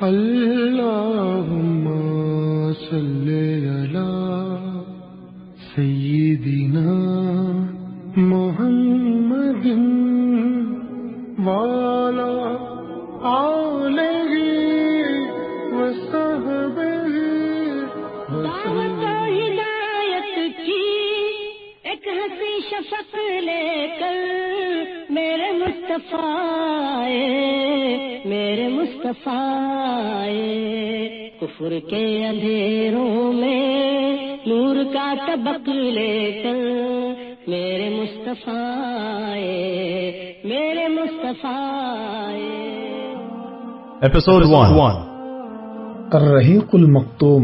اللهم صل على سيدنا محمد وعلى آله وصحبه دعوت ہدایت کی ایک ہنسی شفق لے کر میرے مصطفیٰ آئے، میرے مصطفیٰ۔ کفر کے اندھیروں میں نور کا طبق لے کر میرے مصطفیٰ میرے مصطفیٰ۔ Episode 1. الرحیق المختوم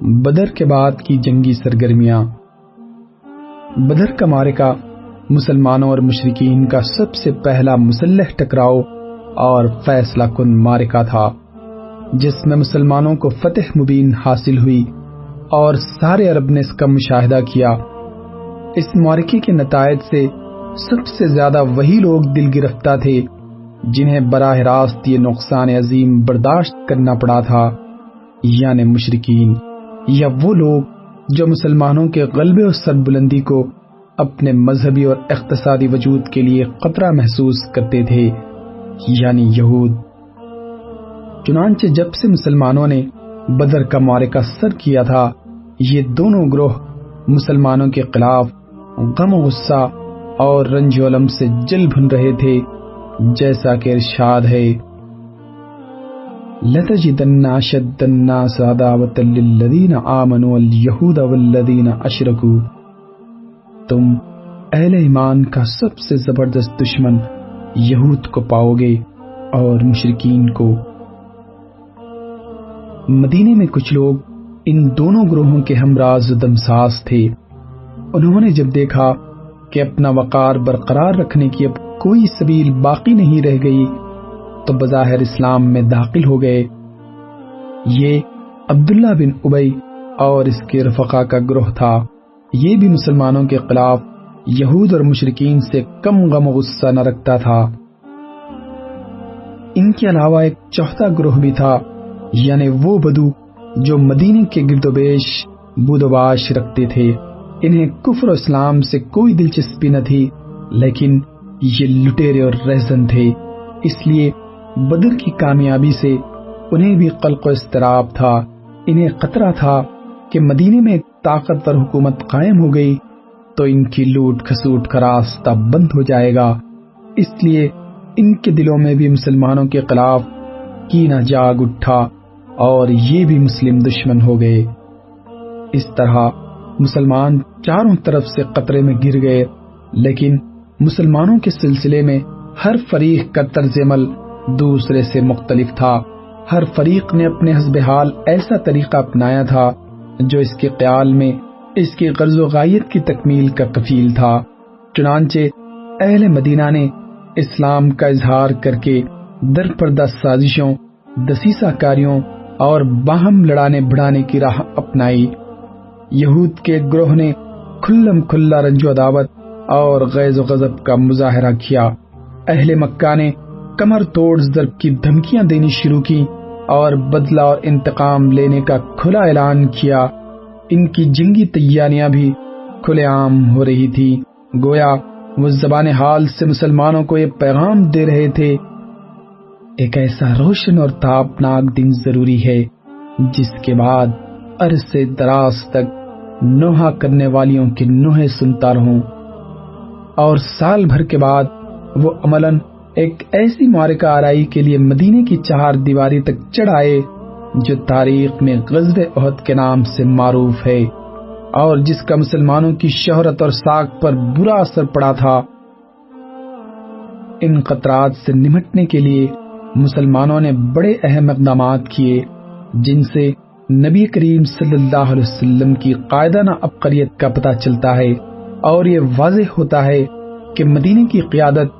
بدر کے بعد کی جنگی سرگرمیاں بدر کا مارکہ مسلمانوں اور مشرقین کا سب سے پہلا مسلح ٹکراؤ اور فیصلہ کن مارکہ تھا، جس میں مسلمانوں کو فتح مبین حاصل ہوئی اور سارے عرب نے اس کا مشاہدہ کیا۔ اس مارکے کے نتائج سے سب سے زیادہ وہی لوگ دل گرفتہ تھے جنہیں براہ راست یہ نقصان عظیم برداشت کرنا پڑا تھا یعنی مشرقین یا وہ لوگ جو مسلمانوں کے غلبے اور سربلندی کو اپنے مذہبی اور اقتصادی وجود کے لیے خطرہ محسوس کرتے تھے یعنی یہود۔ چنانچہ جب سے مسلمانوں نے بدر کا مارکہ سر کیا تھا، یہ دونوں گروہ مسلمانوں کے خلاف غم و غصہ اور رنج و علم سے جل بھن رہے تھے، جیسا کہ ارشاد ہے۔ لَتَجِدَنَّ أَشَدَّ النَّاسِ عَدَاوَةً لِلَّذِينَ آمَنُوا وَالْيَهُودَ وَالَّذِينَ أَشْرَكُوا تم اہل ایمان کا سب سے زبردست دشمن یہود کو پاؤ گے اور مشرقین کو۔ مدینے میں کچھ لوگ ان دونوں گروہوں کے ہمراز دمساز تھے۔ انہوں نے جب دیکھا کہ اپنا وقار برقرار رکھنے کی اب کوئی سبیل باقی نہیں رہ گئی، تو بظاہر اسلام میں داخل ہو گئے۔ یہ عبداللہ بن ابئی اور اس کے رفقا کا گروہ تھا۔ یہ بھی مسلمانوں کے خلاف یہود اور مشرقین سے کم غم و غصہ نہ رکھتا تھا۔ ان کے علاوہ ایک چوتھا گروہ بھی تھا یعنی وہ بدو جو مدینے کے گرد و بیش بود و باش رکھتے تھے۔ انہیں کفر و اسلام سے کوئی دلچسپی نہ تھی، لیکن یہ لٹیرے اور رہزن تھے۔ اس لیے بدر کی کامیابی سے انہیں بھی قلق و استراب تھا۔ انہیں خطرہ تھا کہ مدینے میں طاقتور حکومت قائم ہو گئی تو ان کی لوٹ کھسوٹ کا راستہ بند ہو جائے گا۔ اس لیے ان کے دلوں میں بھی مسلمانوں کے خلاف کینہ جاگ اٹھا اور یہ بھی مسلم دشمن ہو گئے۔ اس طرح مسلمان چاروں طرف سے قطرے میں گر گئے، لیکن مسلمانوں کے سلسلے میں ہر فریق کا طرز عمل دوسرے سے مختلف تھا۔ ہر فریق نے اپنے حسب حال ایسا طریقہ اپنایا تھا جو اس کے قیال میں اس کی غرض و غایت کی تکمیل کا کفیل تھا، چنانچہ اہل مدینہ نے اسلام کا اظہار کر کے در پردہ سازشوں، دسیسہ کاریوں اور باہم لڑانے بڑھانے کی راہ اپنائی۔ یہود کے گروہ نے کھلم کھلا رنج و عداوت اور غیظ و غضب کا مظاہرہ کیا۔ اہل مکہ نے کمر توڑ ضرب کی دھمکیاں دینی شروع کی اور بدلہ اور انتقام لینے کا کھلا اعلان کیا۔ ان کی جنگی تیاریاں بھی کھلے عام ہو رہی تھی۔ گویا وہ زبان حال سے مسلمانوں کو یہ پیغام دے رہے تھے۔ ایک ایسا روشن اور تاپناک دن ضروری ہے، جس کے بعد عرصے دراز تک نوحہ کرنے والیوں کی نوحے سنتا رہوں۔ اور سال بھر کے بعد وہ عملاً ایک ایسی مارکہ آرائی کے لیے مدینے کی چار دیواری تک چڑھ آئے جو تاریخ میں غزب عہد کے نام سے معروف ہے اور جس کا مسلمانوں کی شہرت اور ساکھ پر برا اثر پڑا تھا۔ ان خطرات سے نمٹنے کے لیے مسلمانوں نے بڑے اہم اقدامات کیے، جن سے نبی کریم صلی اللہ علیہ وسلم کی قائدانہ عبقریت کا پتہ چلتا ہے اور یہ واضح ہوتا ہے کہ مدینے کی قیادت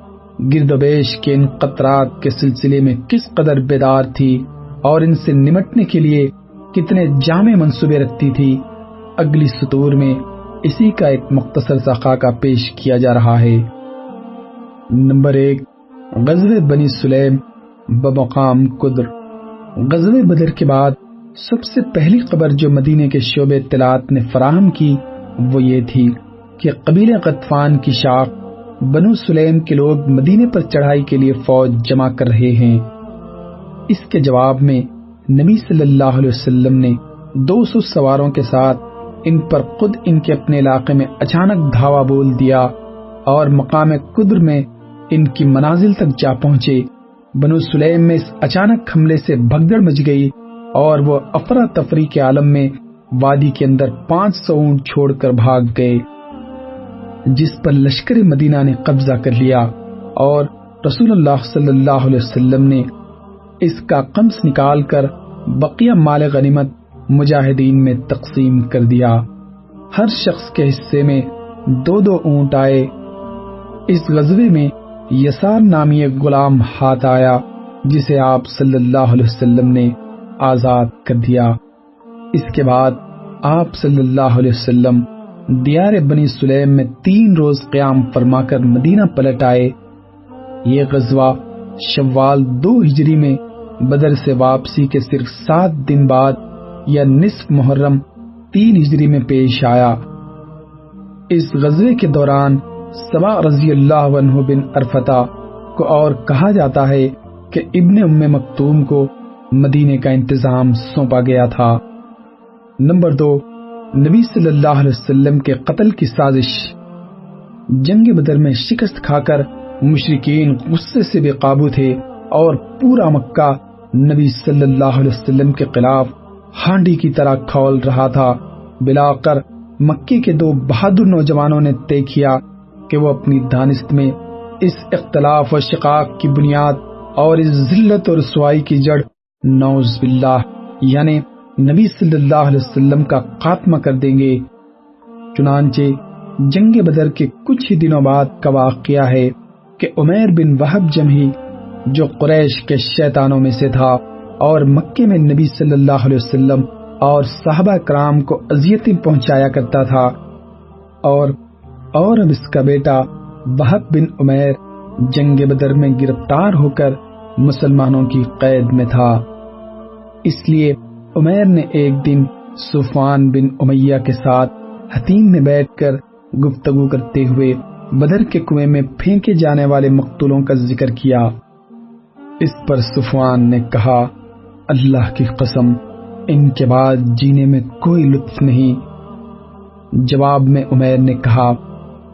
گرد و بیش کے ان قطرات کے سلسلے میں کس قدر بیدار تھی اور ان سے نمٹنے کے لیے کتنے جامع منصوبے رکھتی تھی، اگلی سطور میں اسی کا ایک مختصر سا خاکہ پیش کیا جا رہا ہے۔ نمبر ایک، غزوہ بنی سلیم بمقام قدر۔ غزوہ بدر کے بعد سب سے پہلی خبر جو مدینے کے شعبے اطلاعات نے فراہم کی وہ یہ تھی کہ قبیل قطفان کی شاخ بنو سلیم کے لوگ مدینے پر چڑھائی کے لیے فوج جمع کر رہے ہیں۔ اس کے جواب میں نبی صلی اللہ علیہ وسلم نے دو سو سواروں کے ساتھ ان پر خود ان کے اپنے علاقے میں اچانک دھاوا بول دیا اور مقام قدر میں ان کی منازل تک جا پہنچے۔ بنو سلیم میں اس اچانک حملے سے بھگدڑ مچ گئی اور وہ افراتفری کے عالم میں وادی کے اندر پانچ سو اونٹ چھوڑ کر بھاگ گئے۔ جس پر لشکر مدینہ نے قبضہ کر لیا اور رسول اللہ صلی اللہ علیہ وسلم نے اس کا قمص نکال کر بقیہ مال غنیمت مجاہدین میں تقسیم کر دیا۔ ہر شخص کے حصے میں دو دو اونٹ آئے۔ اس غزوے میں یسار نامی ایک غلام ہاتھ آیا جسے آپ صلی اللہ علیہ وسلم نے آزاد کر دیا۔ اس کے بعد آپ صلی اللہ علیہ وسلم دیار بنی سلیم میں تین روز قیام فرما کر مدینہ پلٹ آئے۔ یہ غزوہ شوال دو ہجری میں بدر سے واپسی کے صرف سات دن بعد یا نصف محرم تین ہجری میں پیش آیا۔ اس غزوے کے دوران سبا رضی اللہ عنہ بن ارفتا کو اور کہا جاتا ہے کہ ابن ام مکتوم کو مدینے کا انتظام سونپا گیا تھا۔ نمبر دو نبی صلی اللہ علیہ وسلم کے قتل کی سازش، جنگ بدر میں شکست کھا کر مشرقین غصے سے بے قابو تھے اور پورا مکہ نبی صلی اللہ علیہ وسلم کے خلاف ہانڈی کی طرح کھول رہا تھا۔ بلا کر مکے کے دو بہادر نوجوانوں نے طے کیا کہ وہ اپنی دانست میں اس اختلاف و شقاق کی بنیاد اور اس ذلت اور رسوائی کی جڑ نوز باللہ یعنی نبی صلی اللہ علیہ وسلم کا خاتمہ کر دیں گے۔ چنانچہ جنگ بدر کے کچھ ہی دنوں بعد کا واقعہ ہے کہ عمیر بن وحب جمہی، جو قریش کے شیطانوں میں سے تھا، اور مکے میں نبی صلی اللہ علیہ وسلم اور صحابہ کرام کو اذیتیں پہنچایا کرتا تھا۔ اور اور اب اس کا بیٹا وحب بن عمیر جنگ بدر میں گرفتار ہو کر مسلمانوں کی قید میں تھا۔ اس لیے عمیر نے ایک دن سفان بن امیہ کے ساتھ حتیم میں بیٹھ کر گفتگو کرتے ہوئے بدر کے کنویں میں پھینکے جانے والے مقتولوں کا ذکر کیا۔ اس پر سفان نے کہا، اللہ کی قسم، ان کے بعد جینے میں کوئی لطف نہیں۔ جواب میں عمیر نے کہا،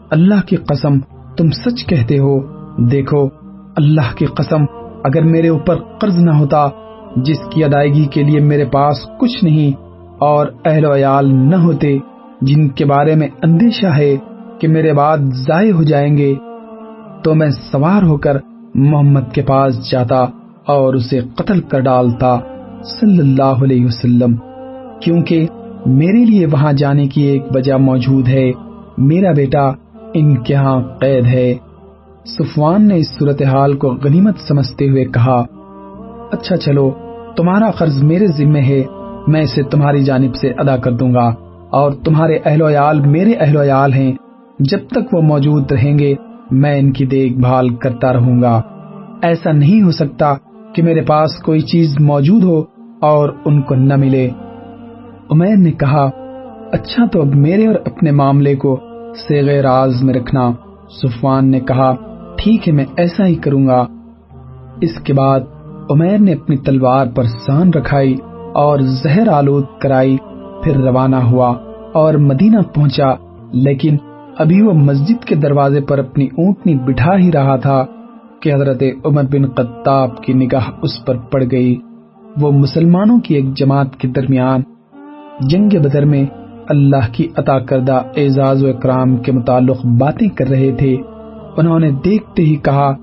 اللہ کی قسم، تم سچ کہتے ہو۔ دیکھو، اللہ کی قسم، اگر میرے اوپر قرض نہ ہوتا جس کی ادائیگی کے لیے میرے پاس کچھ نہیں اور اہل ویال نہ ہوتے، جن کے بارے میں اندیشہ ہے کہ میرے بعد ضائع ہو جائیں گے، تو میں سوار ہو کر محمد کے پاس جاتا اور اسے قتل کر ڈالتا صلی اللہ علیہ وسلم، کیونکہ میرے لیے وہاں جانے کی ایک وجہ موجود ہے۔ میرا بیٹا ان کے ہاں قید ہے۔ سفوان نے اس صورتحال کو غنیمت سمجھتے ہوئے کہا اچھا چلو، تمہارا قرض میرے ذمے ہے، میں اسے تمہاری جانب سے ادا کر دوں گا۔ اور تمہارے اہل ویال میرے اہل ویال ہیں۔ جب تک وہ موجود رہیں گے، میں ان کی دیکھ بھال کرتا رہوں گا۔ ایسا نہیں ہو سکتا کہ میرے پاس کوئی چیز موجود ہو اور ان کو نہ ملے۔ عمیر نے کہا اچھا تو اب میرے اور اپنے معاملے کو سیغ راز میں رکھنا۔ سفوان نے کہا، ٹھیک ہے، میں ایسا ہی کروں گا۔ اس کے بعد عمیر نے اپنی تلوار پر سان رکھائی اور زہر آلود کرائی، پھر روانہ ہوا اور مدینہ پہنچا، لیکن ابھی وہ مسجد کے دروازے پر اپنی اونٹنی بٹھا ہی رہا تھا کہ حضرت عمر بن قطاب کی نگاہ اس پر پڑ گئی۔ وہ مسلمانوں کی ایک جماعت کے درمیان جنگ بدر میں اللہ کی عطا کردہ اعزاز و اکرام کے متعلق باتیں کر رہے تھے۔ انہوں نے دیکھتے ہی کہا،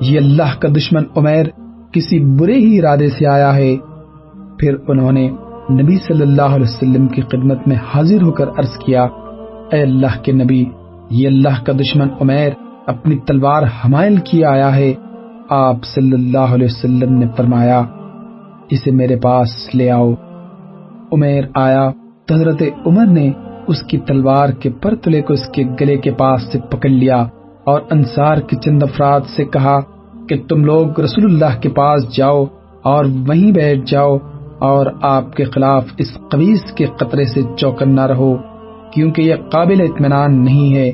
یہ اللہ کا دشمن عمیر کسی برے ہی ارادے سے آیا ہے، پھر انہوں نے نبی صلی اللہ علیہ وسلم کی خدمت میں حاضر ہو کر عرض کیا، اے اللہ کے نبی، یہ اللہ کا دشمن عمیر اپنی تلوار حمائل کی آیا ہے۔ آپ صلی اللہ علیہ وسلم نے فرمایا، اسے میرے پاس لے آؤ۔ عمیر آیا، تو حضرت عمر نے اس کی تلوار کے پرتلے کو اس کے گلے کے پاس سے پکڑ لیا اور انصار کے چند افراد سے کہا کہ تم لوگ رسول اللہ کے پاس جاؤ اور وہیں بیٹھ جاؤ اور آپ کے خلاف اس قویس کے قطرے سے چوکنا رہو، کیونکہ یہ قابل اطمینان نہیں ہے۔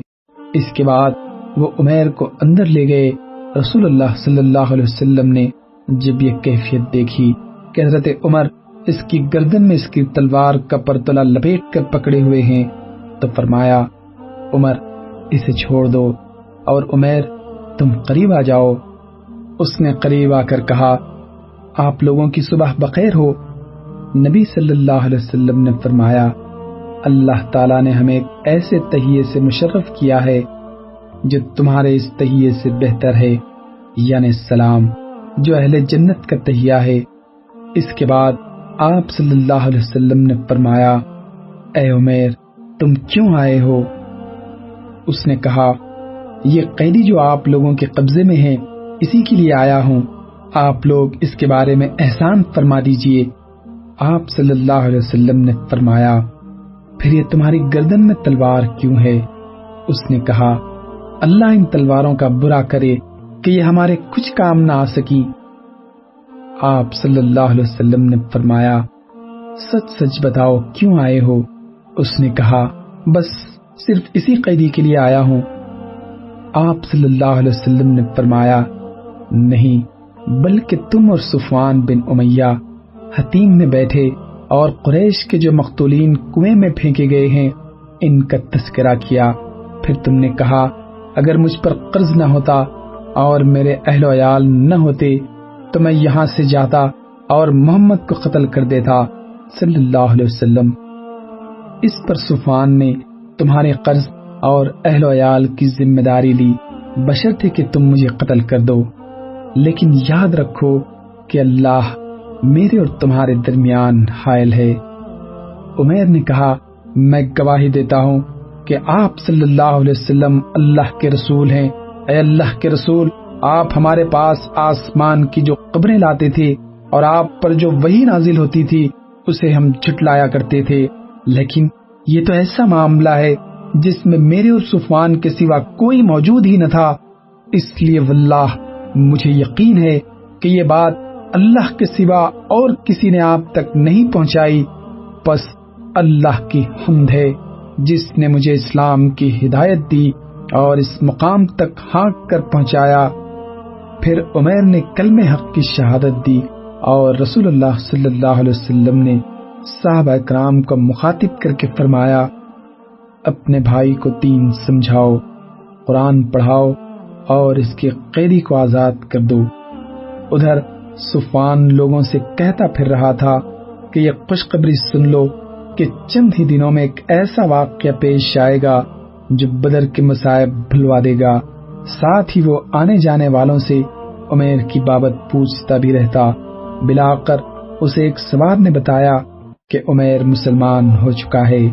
اس کے بعد وہ عمیر کو اندر لے گئے۔ رسول اللہ صلی اللہ علیہ وسلم نے جب یہ کیفیت دیکھی کہ حضرت عمر اس کی گردن میں اس کی تلوار کا پرتلا لپیٹ کر پکڑے ہوئے ہیں، تو فرمایا، عمر، اسے چھوڑ دو اور عمیر، تم قریب آ جاؤ۔ اس نے قریب آ کر کہا، آپ لوگوں کی صبح بخیر ہو۔ نبی صلی اللہ علیہ وسلم نے فرمایا، اللہ تعالیٰ نے ہمیں ایسے تہیے سے مشرف کیا ہے جو تمہارے اس تہیے سے بہتر ہے یعنی سلام، جو اہل جنت کا تہیا ہے۔ اس کے بعد آپ صلی اللہ علیہ وسلم نے فرمایا، اے عمیر، تم کیوں آئے ہو؟ اس نے کہا، یہ قیدی جو آپ لوگوں کے قبضے میں ہے اسی کے لیے آیا ہوں۔ آپ لوگ اس کے بارے میں احسان فرما دیجیے۔ آپ صلی اللہ علیہ وسلم نے فرمایا، پھر یہ تمہاری گردن میں تلوار کیوں ہے؟ اس نے کہا، اللہ ان تلواروں کا برا کرے کہ یہ ہمارے کچھ کام نہ آ سکی آپ صلی اللہ علیہ وسلم نے فرمایا، سچ سچ بتاؤ، کیوں آئے ہو؟ اس نے کہا، بس صرف اسی قیدی کے لیے آیا ہوں۔ آپ صلی اللہ علیہ وسلم نے فرمایا نہیں، بلکہ تم اور صفوان بن امیہ حتیم میں بیٹھے اور قریش کے جو مقتولین کنویں میں پھینکے گئے ہیں، ان کا تذکرہ کیا۔ پھر تم نے کہا، اگر مجھ پر قرض نہ ہوتا اور میرے اہل و عیال نہ ہوتے، تو میں یہاں سے جاتا اور محمد کو قتل کر دیتا، صلی اللہ علیہ وسلم۔ اس پر صفان نے تمہارے قرض اور اہل و عیال کی ذمہ داری لی۔ بشر تھے کہ تم مجھے قتل کر دو۔ لیکن یاد رکھو کہ اللہ میرے اور تمہارے درمیان حائل ہے۔ عمیر نے کہا، میں گواہی دیتا ہوں کہ آپ صلی اللہ علیہ وسلم اللہ کے رسول ہیں۔ اے اللہ کے رسول، آپ ہمارے پاس آسمان کی جو قبریں لاتے تھے اور آپ پر جو وہی نازل ہوتی تھی، اسے ہم جھٹلایا کرتے تھے۔ لیکن یہ تو ایسا معاملہ ہے جس میں میرے اور صفوان کے سوا کوئی موجود ہی نہ تھا۔ اس لیے واللہ مجھے یقین ہے کہ یہ بات اللہ کے سوا اور کسی نے آپ تک نہیں پہنچائی۔ بس اللہ کی حمد ہے، جس نے مجھے اسلام کی ہدایت دی اور اس مقام تک ہانک کر پہنچایا۔ پھر عمیر نے کلم حق کی شہادت دی اور رسول اللہ صلی اللہ علیہ وسلم نے صحابہ اکرام کو مخاطب کر کے فرمایا، اپنے بھائی کو تین سمجھاؤ، قرآن پڑھاؤ اور اس کے قیدی کو آزاد کر دو۔ ادھر صفان لوگوں سے کہتا پھر رہا تھا کہ یہ خوشخبری سن لو کہ چند ہی دنوں میں ایک ایسا واقعہ پیش آئے گا جو بدر کے مسائب بھلوا دے گا۔ ساتھ ہی وہ آنے جانے والوں سے عمیر کی بابت پوچھتا بھی رہتا۔ بلا کر اسے ایک سوار نے بتایا کہ عمیر مسلمان ہو چکا ہے۔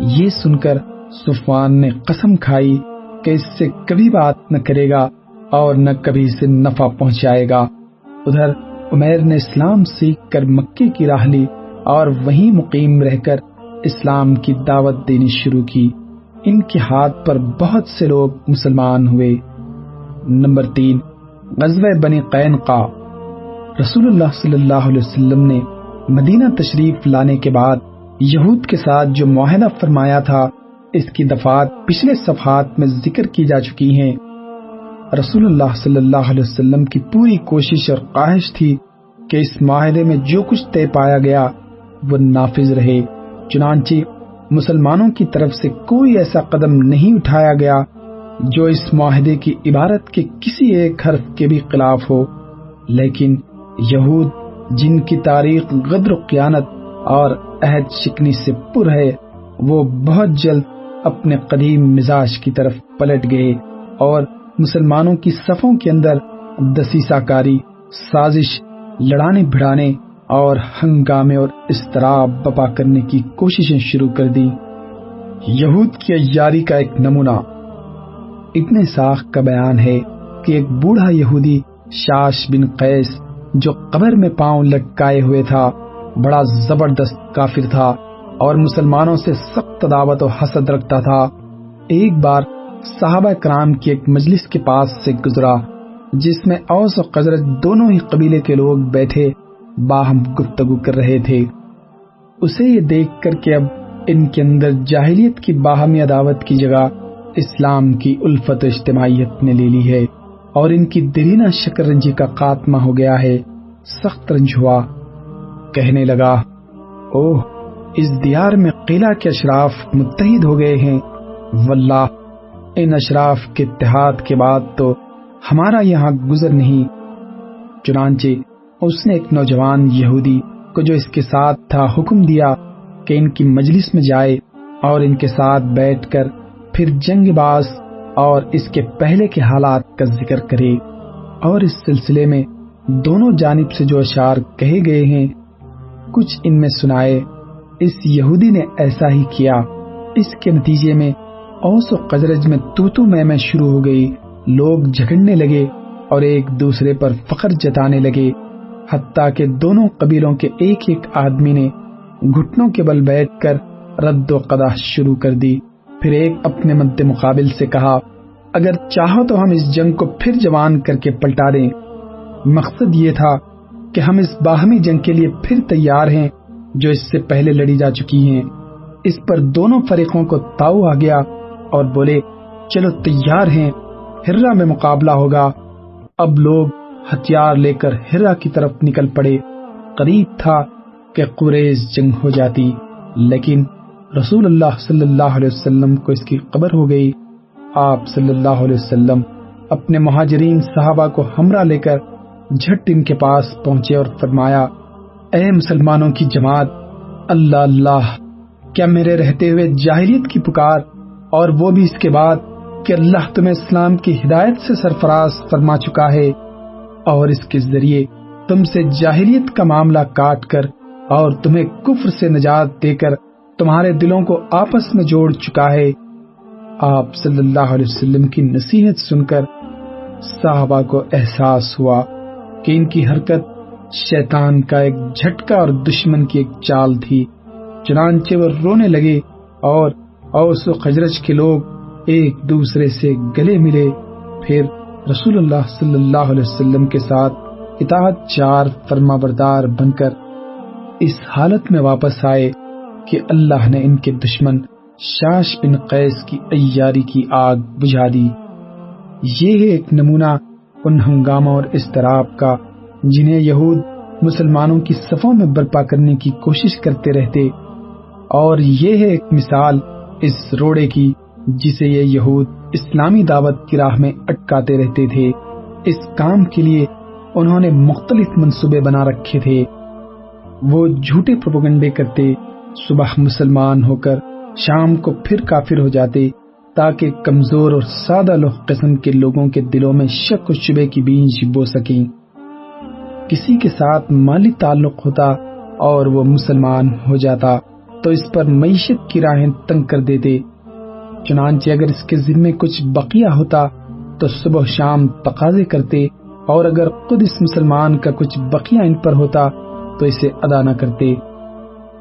یہ سن کر صفوان نے قسم کھائی کہ اس سے کبھی بات نہ کرے گا اور نہ کبھی اسے نفع پہنچائے گا۔ ادھر عمیر نے اسلام سیکھ کر مکے کی راہ لی اور وہیں مقیم رہ کر اسلام کی دعوت دینی شروع کی۔ ان کے ہاتھ پر بہت سے لوگ مسلمان ہوئے۔ نمبر تین، غزوہ بنی قین کا رسول اللہ صلی اللہ علیہ وسلم نے مدینہ تشریف لانے کے بعد یہود کے ساتھ جو معاہدہ فرمایا تھا اس کی دفعات پچھلے صفحات میں ذکر کی جا چکی ہیں۔ رسول اللہ صلی اللہ علیہ وسلم کی پوری کوشش اور خواہش تھی کہ اس معاہدے میں جو کچھ طے پایا گیا، وہ نافذ رہے۔ چنانچہ مسلمانوں کی طرف سے کوئی ایسا قدم نہیں اٹھایا گیا جو اس معاہدے کی عبارت کے کسی ایک حرف کے بھی خلاف ہو۔ لیکن یہود، جن کی تاریخ غدر و قیانت اور عہد شکنی سے پر ہے، وہ بہت جلد اپنے قدیم مزاج کی طرف پلٹ گئے اور مسلمانوں کی صفوں کے اندر دسیسا کاری سازش، لڑانے بھڑانے اور ہنگامے اور استراب بپا کرنے کی کوششیں شروع کر دی یہود کی ایاری کا ایک نمونہ۔ اتنے ساخ کا بیان ہے کہ ایک بوڑھا یہودی شاش بن قیس جو قبر میں پاؤں لٹکائے ہوئے تھا، بڑا زبردست کافر تھا۔ اور مسلمانوں سے سخت دعوت و حسد رکھتا تھا۔ ایک بار صحابہ کرام کی ایک مجلس کے پاس سے گزرا، جس میں اوس و قزرت دونوں ہی قبیلے کے لوگ بیٹھے، باہم گفتگو کر رہے تھے۔ اسے یہ دیکھ کر کہ اب ان کے اندر جاہلیت کی باہمی عداوت کی جگہ اسلام کی الفت و اجتماعیت نے لے لی ہے اور ان کی دلینہ شکر رنجی کا خاتمہ ہو گیا ہے۔ سخت رنج ہوا۔ کہنے لگا، اوہ! اس دیار میں قلعہ کے اشراف متحد ہو گئے ہیں۔ واللہ، ان اشراف کے اتحاد کے بعد تو ہمارا یہاں گزر نہیں۔ چنانچہ اس نے ایک نوجوان یہودی کو جو اس کے ساتھ تھا حکم دیا کہ ان کی مجلس میں جائے اور ان کے ساتھ بیٹھ کر پھر جنگ باز اور اس کے پہلے کے حالات کا ذکر کرے۔ اور اس سلسلے میں دونوں جانب سے جو اشعار کہے گئے ہیں، کچھ ان میں سنائے۔ اس یہودی نے ایسا ہی کیا۔ اس کے نتیجے میں اوس و قزرج میں تو تو میں میں شروع ہو گئی۔ لوگ جھگڑنے لگے اور ایک دوسرے پر فخر جتانے لگے۔ حتیٰ کہ دونوں قبیلوں کے ایک ایک آدمی نے گھٹنوں کے بل بیٹھ کر رد و قدا شروع کر دی۔ پھر ایک اپنے مد مقابل سے کہا، اگر چاہو تو ہم اس جنگ کو پھر جوان کر کے پلٹا دیں۔ مقصد یہ تھا کہ ہم اس باہمی جنگ کے لیے پھر تیار ہیں۔ جو اس سے پہلے لڑی جا چکی ہیں، اس پر دونوں فریقوں کو تاؤ آ گیا اور بولے، چلو تیار ہیں ہررا میں مقابلہ ہوگا۔ اب لوگ ہتھیار لے کر ہررا کی طرف نکل پڑے۔ قریب تھا کہ قریض جنگ ہو جاتی، لیکن رسول اللہ صلی اللہ علیہ وسلم کو اس کی خبر ہو گئی۔ آپ صلی اللہ علیہ وسلم اپنے مہاجرین صحابہ کو ہمراہ لے کر جھٹ ان کے پاس پہنچے اور فرمایا اے مسلمانوں کی جماعت، اللہ اللہ، کیا میرے رہتے ہوئے جاہلیت کی پکار اور وہ بھی اس کے بعد کہ اللہ تمہیں اسلام کی ہدایت سے سرفراز فرما چکا ہے اور اس کے ذریعے تم سے جاہلیت کا معاملہ کاٹ کر اور تمہیں کفر سے نجات دے کر تمہارے دلوں کو آپس میں جوڑ چکا ہے۔ آپ صلی اللہ علیہ وسلم کی نصیحت سن کر صحابہ کو احساس ہوا کہ ان کی حرکت شیطان کا ایک جھٹکا اور دشمن کی ایک چال تھی۔ چنانچہ وہ رونے لگے اور اوس و خجرج کے لوگ ایک دوسرے سے گلے ملے۔ پھر رسول اللہ صلی اللہ علیہ وسلم کے ساتھ اطاعت چار فرما بردار بن کر اس حالت میں واپس آئے کہ اللہ نے ان کے دشمن شاش بن قیس کی ایاری کی آگ بجھا دی۔ یہ ہے ایک نمونہ ان ہنگاموں اور استراب کا جنہیں یہود مسلمانوں کی صفوں میں برپا کرنے کی کوشش کرتے رہتے۔ اور یہ ہے ایک مثال اس روڑے کی، جسے یہ یہود اسلامی دعوت کی راہ میں اٹکاتے رہتے تھے۔ اس کام کے لیے انہوں نے مختلف منصوبے بنا رکھے تھے۔ وہ جھوٹے پروپگنڈے کرتے، صبح مسلمان ہو کر شام کو پھر کافر ہو جاتے، تاکہ کمزور اور سادہ لوگ قسم کے لوگوں کے دلوں میں شک و شبے کی بیج بو سکیں۔ کسی کے ساتھ مالی تعلق ہوتا اور وہ مسلمان ہو جاتا، تو اس پر معیشت کی راہیں تنگ کر دیتے۔ چنانچہ اگر اس کے ذمے کچھ بقیہ ہوتا، تو صبح شام تقاضے کرتے، اور اگر خود اس مسلمان کا کچھ بقیہ ان پر ہوتا، تو اسے ادا نہ کرتے۔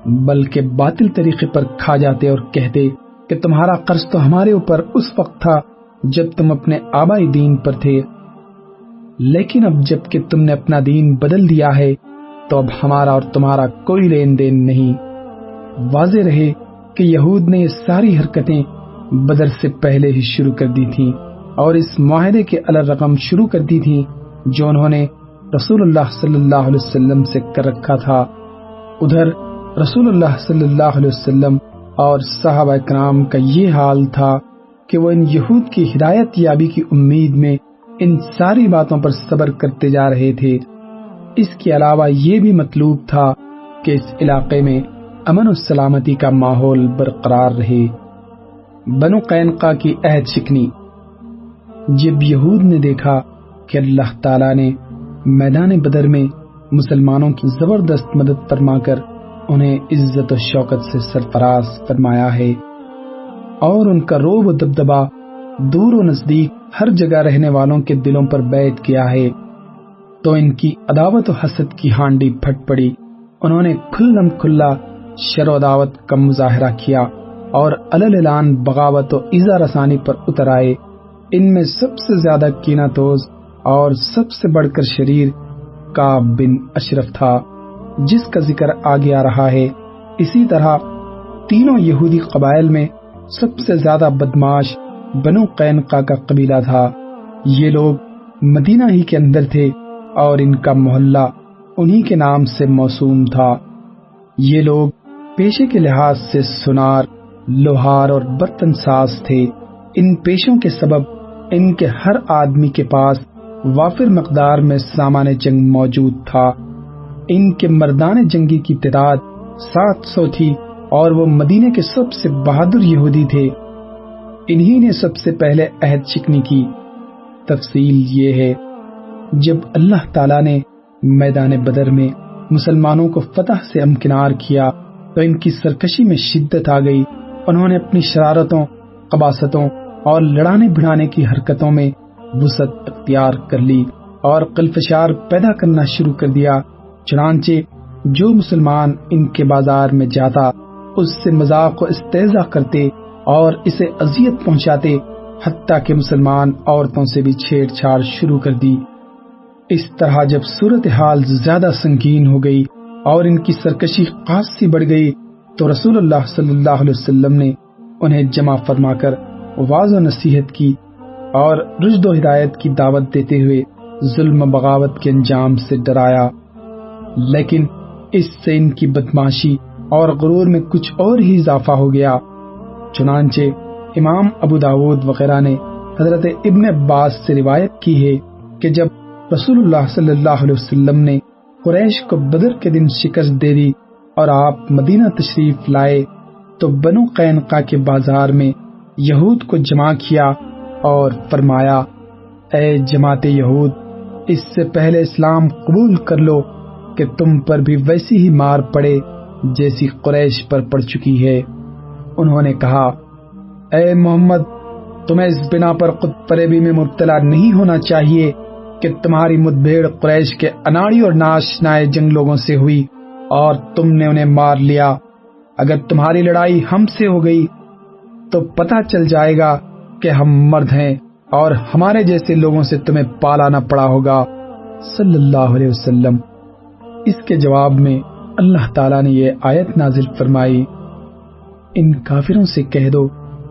بلکہ باطل طریقے پر کھا جاتے اور کہتے کہ تمہارا قرض تو ہمارے اوپر اس وقت تھا جب تم اپنے آبائی دین پر تھے۔ لیکن اب جبکہ تم نے اپنا دین بدل دیا ہے، تو اب ہمارا اور تمہارا کوئی لین دین نہیں۔ واضح رہے کہ یہود نے یہ ساری حرکتیں بدر سے پہلے ہی شروع کر دی تھی اور اس معاہدے کے الگ رقم شروع کر دی تھی جو انہوں نے رسول اللہ صلی اللہ علیہ وسلم سے کر رکھا تھا۔ ادھر رسول اللہ صلی اللہ علیہ وسلم اور صحابہ کرام کا یہ حال تھا کہ وہ ان یہود کی ہدایت یابی کی امید میں ان ساری باتوں پر صبر کرتے جا رہے تھے۔ اس کے علاوہ یہ بھی مطلوب تھا کہ اس علاقے میں امن و سلامتی کا ماحول برقرار رہے۔ بنو قینقا کی عہد شکنی۔ جب یہود نے دیکھا کہ اللہ تعالی نے میدان بدر میں مسلمانوں کی زبردست مدد فرما کر انہیں عزت و شوکت سے سرفراز فرمایا ہے اور ان کا روب و دبدبا دور و نزدیک ہر جگہ رہنے والوں کے دلوں پر بیٹھ گیا ہے۔ تو ان کی عداوت و حسد کی ہانڈی پھٹ پڑی۔ انہوں نے کھلم کھلا شر و دعوت کا مظاہرہ کیا اور بغاوت و ایزا رسانی پر اتر آئے۔ ان میں سب سے زیادہ کینا توز اور سب سے بڑھ کر شریر کا بن اشرف تھا، جس کا ذکر آگے آ رہا ہے۔ اسی طرح تینوں یہودی قبائل میں سب سے زیادہ بدماش بنو قینقا کا قبیلہ تھا۔ یہ لوگ مدینہ ہی کے اندر تھے اور ان کا محلہ انہی کے نام سے موسوم تھا۔ یہ لوگ پیشے کے لحاظ سے سنار، لوہار اور برتن ساز تھے۔ ان پیشوں کے سبب ان کے ہر آدمی کے پاس وافر مقدار میں سامان جنگ موجود تھا۔ ان کے مردان جنگی کی تعداد سات سو تھی اور وہ مدینے کے سب سے بہادر یہودی تھے۔ انہی نے سب سے پہلے عہد چکنی کی۔ تفصیل یہ ہے، جب اللہ تعالی نے میدان بدر میں مسلمانوں کو فتح سے امکنار کیا، تو ان کی سرکشی میں شدت آ گئی۔ انہوں نے اپنی شرارتوں، قباستوں اور لڑانے بڑھانے کی حرکتوں میں وسعت اختیار کر لی اور قلفشار پیدا کرنا شروع کر دیا۔ چنانچہ، جو مسلمان ان کے بازار میں جاتا، اس سے مذاق و استحضا کرتے اور اسے اذیت پہنچاتے، حتیٰ کہ مسلمان عورتوں سے بھی چھیڑ چھاڑ شروع کر دی۔ اس طرح جب صورتحال زیادہ سنگین ہو گئی اور ان کی سرکشی خاصی بڑھ گئی، تو رسول اللہ صلی اللہ علیہ وسلم نے انہیں جمع فرما کر واض و نصیحت کی اور رشد و ہدایت کی دعوت دیتے ہوئے ظلم و بغاوت کے انجام سے ڈرایا۔ لیکن اس سے ان کی بدماشی اور غرور میں کچھ اور ہی اضافہ ہو گیا۔ چنانچہ امام ابو داود وغیرہ نے حضرت ابن عباس سے روایت کی ہے کہ جب رسول اللہ صلی اللہ علیہ وسلم نے قریش کو بدر کے دن شکست دے دی اور آپ مدینہ تشریف لائے، تو بنو قینقا کے بازار میں یہود کو جمع کیا اور فرمایا، اے جماعت یہود، اس سے پہلے اسلام قبول کر لو کہ تم پر بھی ویسی ہی مار پڑے جیسی قریش پر پڑ چکی ہے۔ انہوں نے کہا، اے محمد، تمہیں اس بنا پر خود فریبی میں مبتلا نہیں ہونا چاہیے کہ تمہاری مدبھیڑ قریش کے اناڑی اور ناش نائے جنگ لوگوں سے ہوئی اور تم نے انہیں مار لیا۔ اگر تمہاری لڑائی ہم سے ہو گئی، تو پتہ چل جائے گا کہ ہم مرد ہیں اور ہمارے جیسے لوگوں سے تمہیں پالانا پڑا ہوگا۔ صلی اللہ علیہ وسلم۔ اس کے جواب میں اللہ تعالیٰ نے یہ آیت نازل فرمائی۔ ان کافروں سے کہہ دو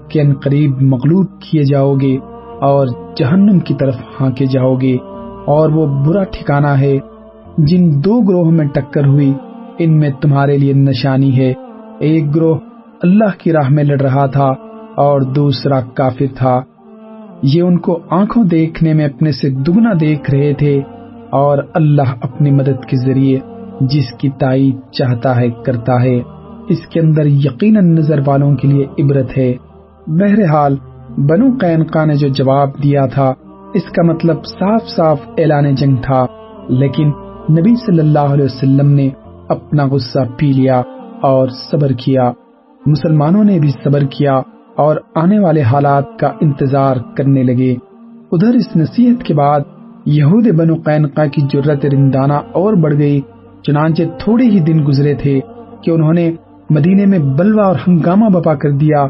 کہ ان قریب مغلوب کیے جاؤ گے اور جہنم کی طرف ہانکے جاؤ گے اور وہ برا ٹھکانہ ہے۔ جن دو گروہ میں ٹکر ہوئی، ان میں تمہارے لیے نشانی ہے۔ ایک گروہ اللہ کی راہ میں لڑ رہا تھا اور دوسرا کافر تھا۔ یہ ان کو آنکھوں دیکھنے میں اپنے سے دگنا دیکھ رہے تھے اور اللہ اپنی مدد کے ذریعے جس کی تائید چاہتا ہے، کرتا ہے۔ اس کے اندر یقیناً نظر والوں کے لیے عبرت ہے۔ بہرحال، بنو قینقا نے جو جواب دیا تھا، اس کا مطلب صاف صاف اعلان جنگ تھا، لیکن نبی صلی اللہ علیہ وسلم نے اپنا غصہ پی لیا اور صبر کیا۔ مسلمانوں نے بھی صبر کیا اور آنے والے حالات کا انتظار کرنے لگے۔ ادھر اس نصیحت کے بعد، یہود بنو قینقا کی جرت رندانہ اور بڑھ گئی، چنانچہ تھوڑے ہی دن گزرے تھے کہ انہوں نے مدینے میں بلوا اور ہنگامہ بپا کر دیا،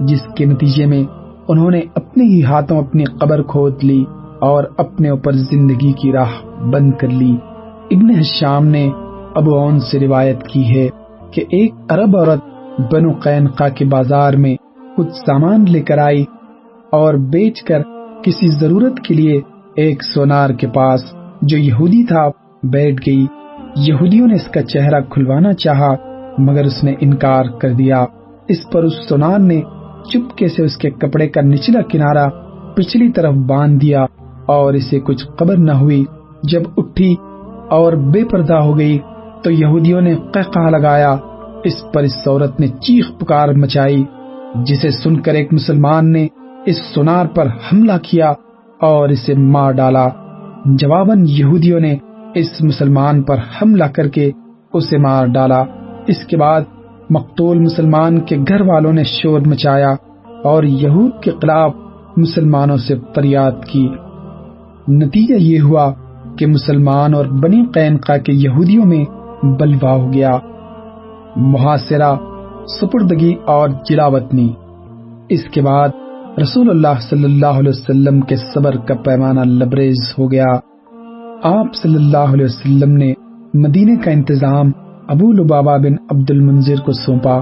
جس کے نتیجے میں انہوں نے اپنے ہی ہاتھوں اپنی قبر کھود لی اور اپنے اوپر زندگی کی راہ بند کر لی۔ ابن حشام نے ابو اون سے روایت کی ہے کہ ایک عرب عورت بنو قینقا کے بازار میں کچھ سامان لے کر آئی اور بیچ کر کسی ضرورت کے لیے ایک سونار کے پاس جو یہودی تھا بیٹھ گئی۔ یہودیوں نے اس کا چہرہ کھلوانا چاہا مگر اس نے انکار کر دیا۔ اس پر اس سونار نے چپکے سے اس کے کپڑے کا نچلا کنارا پچھلی طرف باندھ دیا اور اسے کچھ خبر نہ ہوئی۔ جب اٹھی اور بے پردہ ہو گئی تو یہودیوں نے قہقہ لگایا۔ اس پر اس عورت نے چیخ پکار مچائی، جسے سن کر ایک مسلمان نے اس سونار پر حملہ کیا اور اسے مار ڈالا۔ جواباً یہودیوں نے اس مسلمان پر حملہ کر کے اسے مار ڈالا۔ اس کے بعد مقتول مسلمان کے گھر والوں نے شور مچایا اور یہود کے خلاف مسلمانوں سے فریاد کی۔ نتیجہ یہ ہوا کہ مسلمان اور بنی قینقا کے یہودیوں میں بلوا ہو گیا۔ محاصرہ سپردگی اور جلاوطنی اس کے بعد رسول اللہ صلی اللہ علیہ وسلم کے صبر کا پیمانہ لبریز ہو گیا۔ آپ صلی اللہ علیہ وسلم نے مدینے کا انتظام ابو لبابا بن عبد المنظر کو سونپا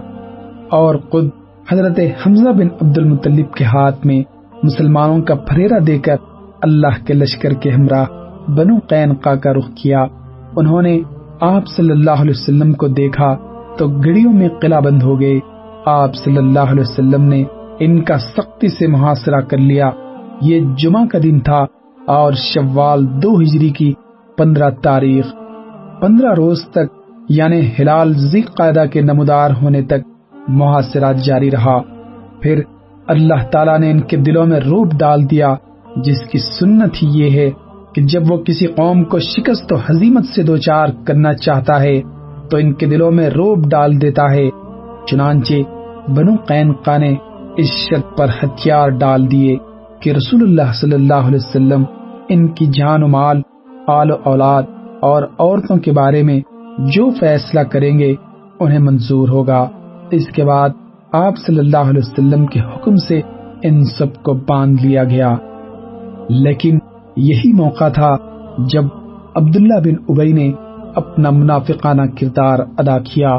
اور خود حضرت حمزہ بن عبد المطلب کے ہاتھ میں مسلمانوں کا پھریرا دے کر اللہ کے لشکر کے ہمراہ بنو قین کا رخ کیا۔ انہوں نے آپ صلی اللہ علیہ وسلم کو دیکھا تو گڑیوں میں قلعہ بند ہو گئے۔ آپ صلی اللہ علیہ وسلم نے ان کا سختی سے محاصرہ کر لیا۔ یہ جمعہ کا دن تھا اور شوال دو ہجری کی پندرہ تاریخ، پندرہ روز تک یعنی ہلال ذی قاعدہ کے نمودار ہونے تک محاصرہ جاری رہا۔ پھر اللہ تعالیٰ نے ان کے دلوں میں روپ ڈال دیا، جس کی سنت ہی یہ ہے کہ جب وہ کسی قوم کو شکست و حزیمت سے دوچار کرنا چاہتا ہے، تو ان کے دلوں میں روپ ڈال دیتا ہے۔ چنانچہ بنو قین نے اس شرط پر ہتھیار ڈال دیے کہ رسول اللہ صلی اللہ علیہ وسلم ان کی جان و مال، آل و اولاد اور عورتوں کے بارے میں جو فیصلہ کریں گے، انہیں منظور ہوگا۔ اس کے بعد آپ صلی اللہ علیہ وسلم کے حکم سے ان سب کو باندھ لیا گیا۔ لیکن یہی موقع تھا جب عبداللہ بن ابئی نے اپنا منافقانہ کردار ادا کیا۔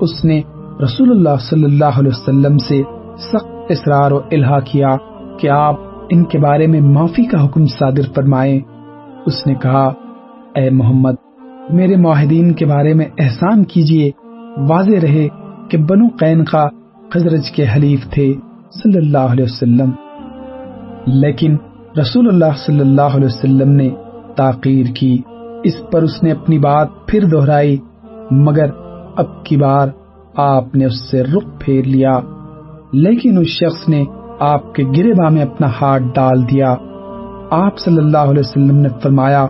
اس نے رسول اللہ صلی اللہ علیہ وسلم سے سخت اصرار و الہا کیا کہ آپ ان کے بارے میں معافی کا حکم صادر فرمائیں۔ اس نے کہا، اے محمد میرے معاہدین کے بارے میں احسان کیجیے، واضح رہے کہ بنو قین کا خزرج کے حلیف تھے صلی اللہ علیہ وسلم۔ لیکن رسول اللہ صلی اللہ علیہ وسلم نے تاخیر کی، اس پر اس نے اپنی بات پھر دہرائی، مگر اب کی بار آپ نے اس سے رخ پھیر لیا۔ لیکن اس شخص نے آپ کے گرے با میں اپنا ہاتھ ڈال دیا۔ آپ صلی اللہ علیہ وسلم نے فرمایا،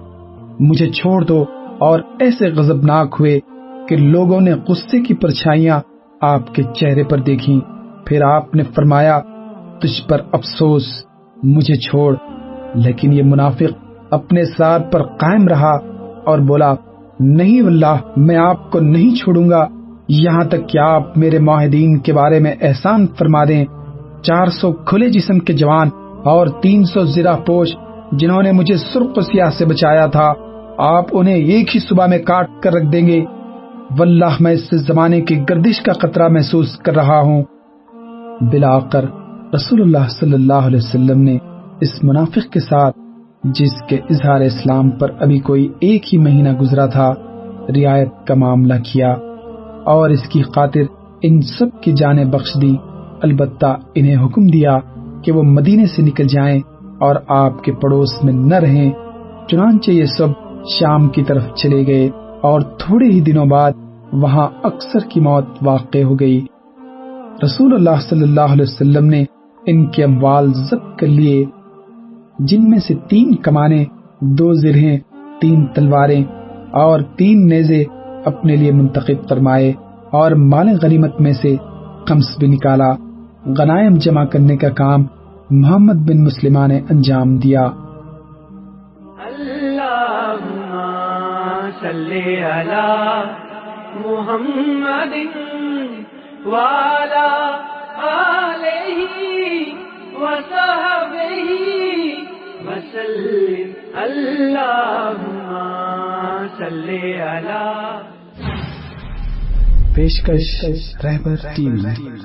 مجھے چھوڑ دو اور ایسے غضبناک ہوئے کہ لوگوں نے غصے کی پرچھائیاں آپ کے چہرے پر دیکھی پھر آپ نے فرمایا، تجھ پر افسوس، مجھے چھوڑ۔ لیکن یہ منافق اپنے ساتھ پر قائم رہا اور بولا، نہیں واللہ، میں آپ کو نہیں چھوڑوں گا۔ یہاں تک کہ آپ میرے معاہدین کے بارے میں احسان فرما دیں۔ چار سو کھلے جسم کے جوان اور تین سو زرا پوش جنہوں نے مجھے سرخ سیاہ سے بچایا تھا۔ آپ انہیں ایک ہی صبح میں کاٹ کر رکھ دیں گے۔ واللہ، میں اس زمانے کی گردش کا خطرہ محسوس کر رہا ہوں۔ بلا کر رسول اللہ صلی اللہ علیہ وسلم نے اس منافق کے ساتھ، جس کے اظہار اسلام پر ابھی کوئی ایک ہی مہینہ گزرا تھا، رعایت کا معاملہ کیا۔ اور اس کی خاطر ان سب کی جانیں بخش دی۔ البتہ انہیں حکم دیا کہ وہ مدینے سے نکل جائیں اور آپ کے پڑوس میں نہ رہیں۔ چنانچہ یہ سب شام کی طرف چلے گئے اور تھوڑے ہی دنوں بعد وہاں اکثر کی موت واقع ہو گئی۔ رسول اللہ صلی اللہ علیہ وسلم نے ان کے اموال ضبط کر لیے، جن میں سے تین کمانے، دو زرہیں، تین تلواریں اور تین نیزے اپنے لیے منتخب فرمائے اور مال غنیمت میں سے کمس بھی نکالا۔ غنائم جمع کرنے کا کام محمد بن مسلمہ نے انجام دیا۔ صلی علی محمد والا علیہ وصحبہ وسلم. اللہم صلی علی پیشکش رہبر ٹی وی